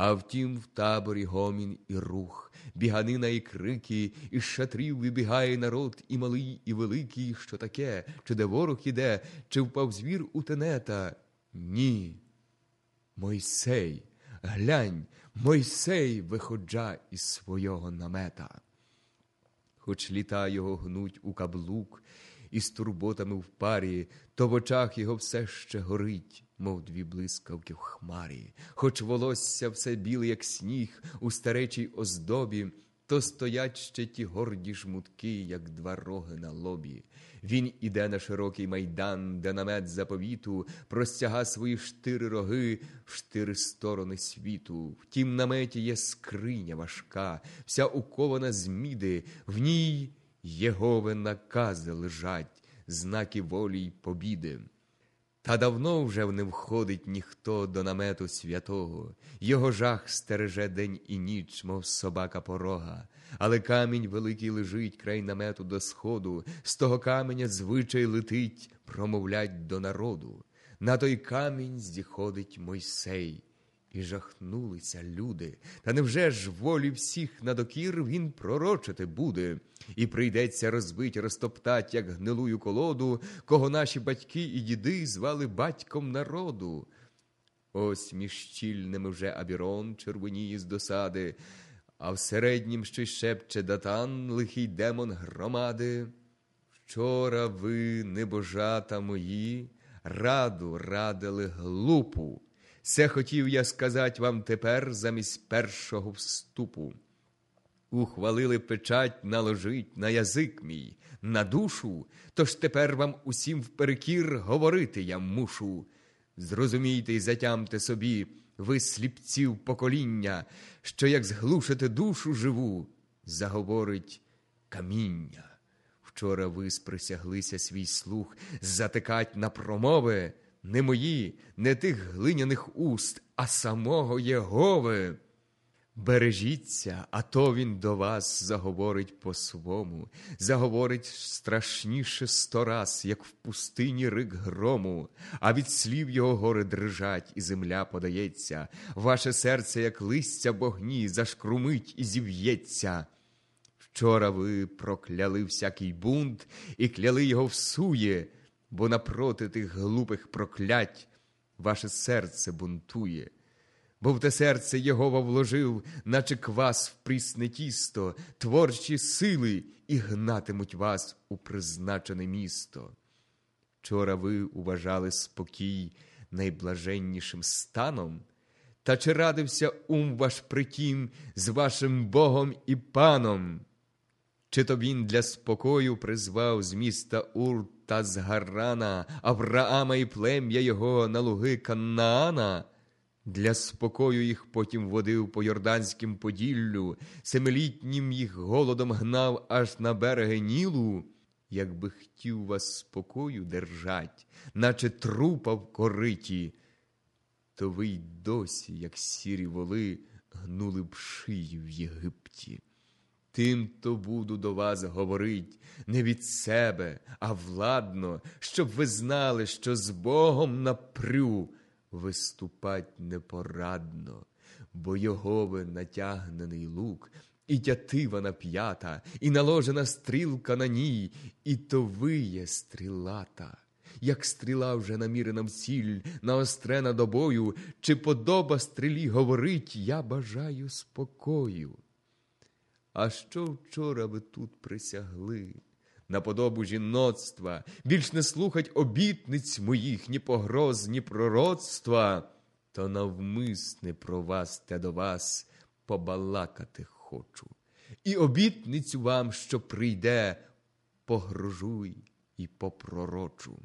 А втім, в таборі гомін і рух, біганина і крики, із шатрів вибігає народ, і малий, і великий, що таке, чи де ворог іде, чи впав звір у тенета. Ні. Мойсей, глянь, Мойсей виходжа із свого намета. Хоч літа його гнуть у каблук, і з турботами в парі, то в очах його все ще горить, мов дві блискавки в хмарі, хоч волосся все біле, як сніг, у старечій оздобі, то стоять ще ті горді жмутки, як два роги на лобі. Він іде на широкий майдан, де намет заповіту простяга свої штири роги в штири сторони світу. В тім наметі є скриня важка, вся укована з міди, в ній Єгови накази лежать, знаки волі й побіди. Та давно вже не входить ніхто до намету святого, його жах стереже день і ніч, мов собака порога, але камінь великий лежить край намету до сходу, з того каменя звичай летить, промовлять до народу. На той камінь зіходить Мойсей. І жахнулися люди. Та невже ж волі всіх на докір він пророчити буде, і прийдеться розбить, розтоптать, як гнилую колоду, кого наші батьки і діди звали батьком народу. Ось між щільними вже Абірон червоніє з досади, а в середнім ще шепче датан, лихий демон громади. Вчора ви, небожата мої, раду радили глупу. Це хотів я сказати вам тепер замість першого вступу. Ухвалили печать наложить на язик мій, на душу, тож тепер вам усім вперекір говорити я мушу. Зрозумійте й затямте собі, ви сліпців покоління, що як зглушите душу живу, заговорить каміння. Вчора ви сприсяглися свій слух затикать на промови не мої, не тих глиняних уст, а самого Єгови. Бережіться, а то він до вас заговорить по свому, заговорить страшніше сто раз, як в пустині рик грому, а від слів його гори дрижать, і земля подається, ваше серце, як листя богні, зашкрумить і зів'ється. Вчора ви прокляли всякий бунт і кляли його всує, бо напроти тих глупих проклять ваше серце бунтує бо в те серце Єгова вложив, наче квас в прісне тісто, творчі сили і гнатимуть вас у призначене місто. Вчора ви уважали спокій найблаженнішим станом, та чи радився ум ваш притім з вашим Богом і паном? Чи то він для спокою призвав з міста Ур та з Гарана, Авраама і плем'я його на луги Канаана? Для спокою їх потім водив по Йорданським Поділлю, семилітнім їх голодом гнав аж на береги Нілу, якби хотів вас спокою держать, наче трупа в кориті, то ви й досі, як сірі воли, гнули б шиї в Єгипті. Тим то буду до вас говорить не від себе, а владно, щоб ви знали, що з Богом напрю виступать непорадно, бо його ви натягнений лук, і тятива нап'ята, і наложена стрілка на ній, і то виє стрілата. Як стріла вже намірена в ціль, наострена до бою, чи подоба стрілі говорить, я бажаю спокою. А що вчора ви тут присягли? на подобу жіноцтва, більш не слухать обітниць моїх, ні погроз, ні пророцтва, то навмисне про вас те до вас побалакати хочу. І обітницю вам, що прийде, погрожуй і попророчу.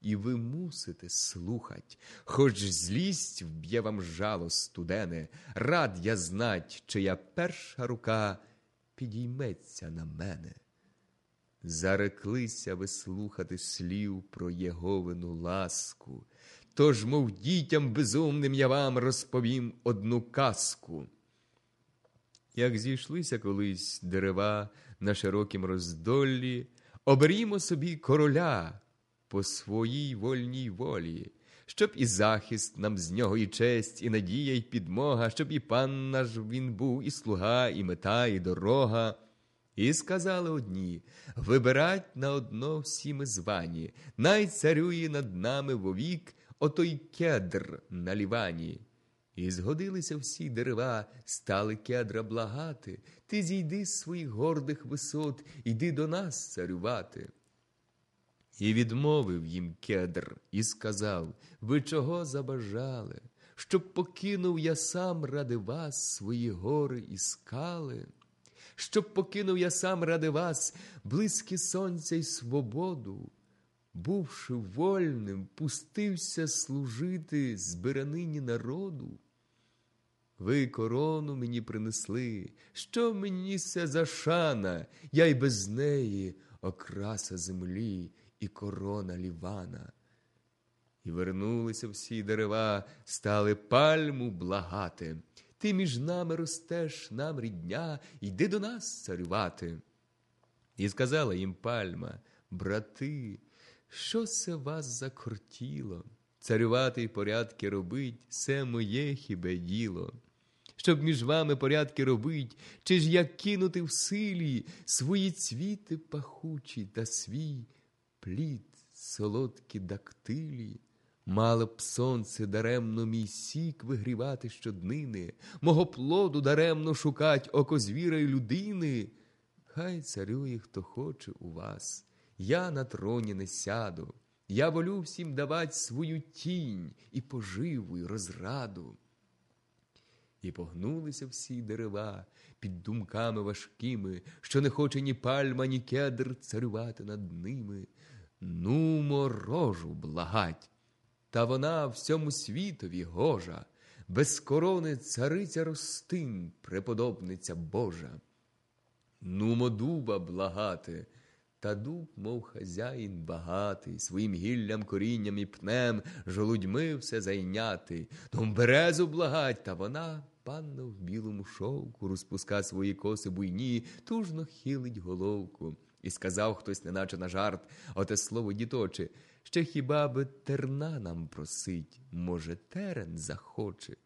І ви мусите слухать, хоч злість вб'є вам жало студене, рад я знать, чия перша рука підійметься на мене. Зареклися ви слухати слів про Єговину ласку, тож, мов дітям безумним, я вам розповім одну казку. Як зійшлися колись дерева на широкім роздоллі, оберімо собі короля по своїй вольній волі, щоб і захист нам з нього, і честь, і надія, і підмога, щоб і пан наш він був, і слуга, і мета, і дорога. І сказали одні вибирать на одно всі ми звані, най царює над нами вовік отой кедр на лівані. І згодилися всі дерева, стали кедра благати. Ти зійди з своїх гордих висот, іди до нас царювати. І відмовив їм кедр і сказав Ви чого забажали, щоб покинув я сам ради вас свої гори і скали, щоб покинув я сам ради вас близькі сонця й свободу, бувши вольним, пустився служити збиранині народу. Ви корону мені принесли, що мені це за шана, я й без неї окраса землі і корона лівана. І вернулися всі дерева, стали пальму благати. Ти між нами ростеш, нам рідня, йди до нас царювати. І сказала їм пальма, брати, що це вас закортіло? Царювати й порядки робить, це моє хібе діло. Щоб між вами порядки робить, чи ж як кинути в силі свої цвіти пахучі та свій плід солодкі дактилі, мало б сонце даремно мій сік вигрівати щоднини, мого плоду даремно шукать око звіра й людини. Хай царює, хто хоче у вас, я на троні не сяду, я волю всім давать свою тінь і поживу, й розраду. І погнулися всі дерева під думками важкими, що не хоче ні пальма, ні кедр царювати над ними. Ну, морожу благать. Та вона всьому світові гожа, без корони цариця ростин, преподобниця Божа. Нумо дуба благати, та дуб, мов хазяїн багатий, своїм гіллям, корінням і пнем, жолудьми все зайнятий. Том березу благать, та вона, панна в білому шовку, розпуска свої коси буйні, тужно хилить головку. І сказав хтось, неначе на жарт, оте слово діточе, ще хіба би терна нам просить, може, терен захоче.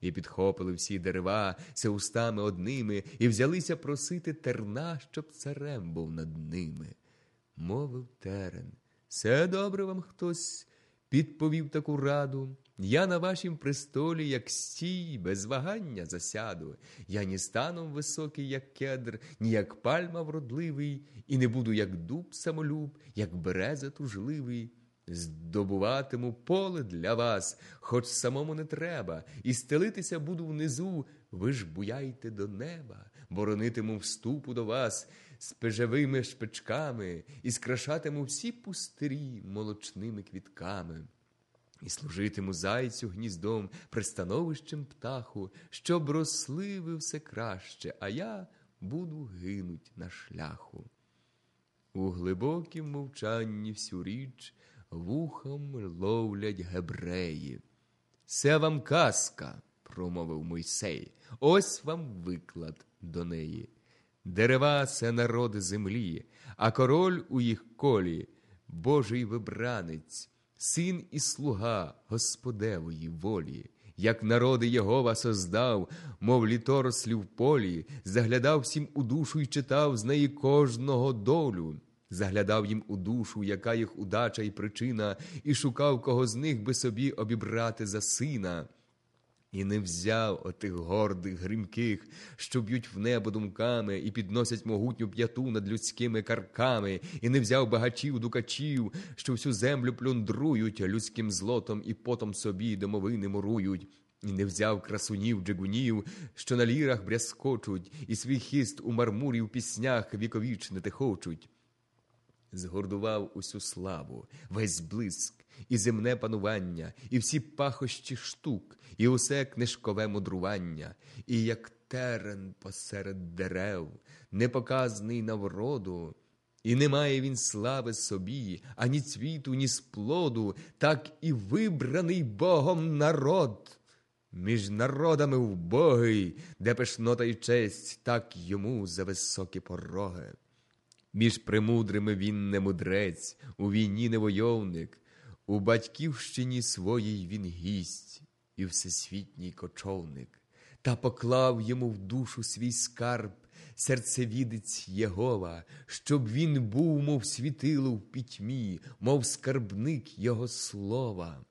І підхопили всі дерева, се устами одними, і взялися просити терна, щоб царем був над ними. Мовив терен, все добре вам хтось підповів таку раду. Я на вашім престолі, як стій, без вагання засяду. Я ні станом високий, як кедр, ні як пальма вродливий, і не буду, як дуб самолюб, як береза тужливий. Здобуватиму поле для вас, хоч самому не треба, і стелитися буду внизу, ви ж буяйте до неба, боронитиму вступу до вас з пежевими шпичками, і скрашатиму всі пустирі молочними квітками. І служитиму зайцю гніздом, пристановищем птаху, щоб росли ви все краще, а я буду гинуть на шляху. У глибокім мовчанні всю річ вухом ловлять гебреї. Це вам казка, промовив Мойсей, ось вам виклад до неї. Дерева це народи землі, а король у їх колі, Божий вибранець, син і слуга Господевої волі. Як народи Єгова создав, мов літорослі в полі, заглядав всім у душу й читав з неї кожного долю заглядав їм у душу, яка їх удача і причина, і шукав, кого з них би собі обібрати за сина. І не взяв отих гордих, грімких, що б'ють в небо думками і підносять могутню п'яту над людськими карками, і не взяв багачів, дукачів, що всю землю плюндрують людським злотом і потом собі домовини мурують, і не взяв красунів, джигунів, що на лірах брязкочуть, і свій хіст у мармурі в піснях віковічнити хочуть згордував усю славу, весь блиск, і земне панування, і всі пахощі штук, і усе книжкове мудрування, і як терен посеред дерев, непоказний на вроду, і не має він слави собі, ані цвіту, ні сплоду, так і вибраний Богом народ. Між народами вбогий, де пишнота й честь, так йому за високі пороги. Між премудрими він не мудрець, у війні не войовник, У батьківщині своїй він гість і всесвітній кочовник, та поклав йому в душу свій скарб, серцевідець Єгова, щоб він був, мов світило в пітьмі, мов скарбник його слова.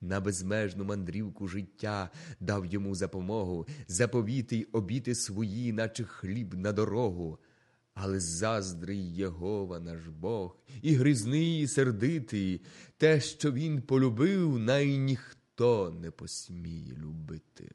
На безмежну мандрівку життя дав йому запомогу, заповіти й обіти свої, наче хліб на дорогу. Але заздрий Єгова наш Бог, і грізний, і сердитий, те, що він полюбив, най ніхто не посміє любити.